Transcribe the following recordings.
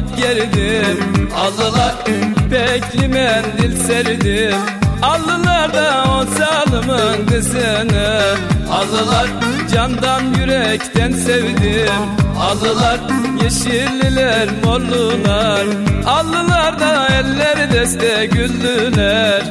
atlayıp geldim Allılar bekli mendil serdim. Allılar da o salımın kızını. Allılar candan yürekten sevdim. Allılar yeşilliler mollular Allılar da elleri deste güldüler.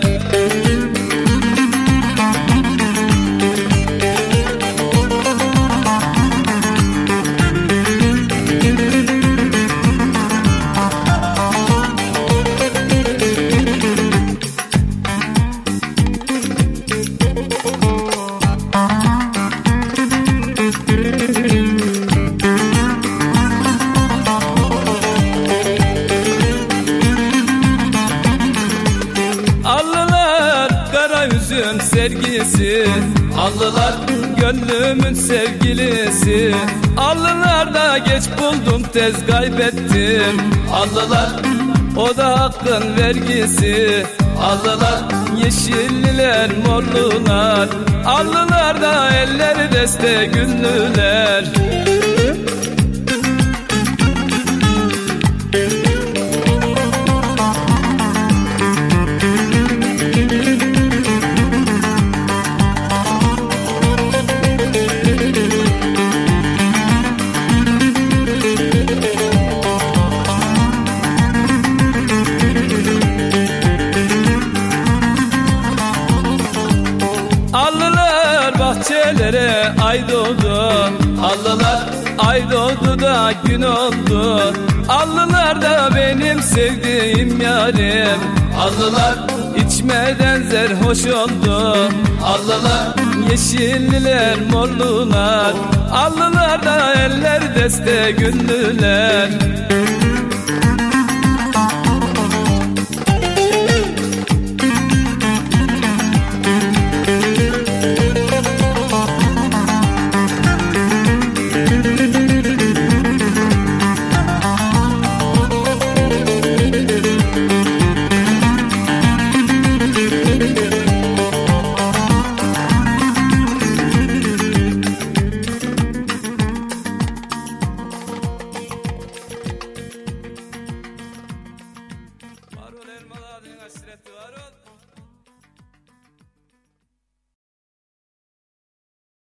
Kara üzüm sergisi Allılar gönlümün sevgilisi. Allılar da geç buldum tez kaybettim. Allılar o da hakkın vergisi. Allılar yeşilliler morlular. Allılar da elleri deste güllüler bahçelere ay doğdu Allılar ay doğdu da gün oldu. Allılar da benim sevdiğim yarim. Allılar içmeden hoş oldu. Allılar yeşilliler morlular. Allılar da eller deste güllüler Let's do it.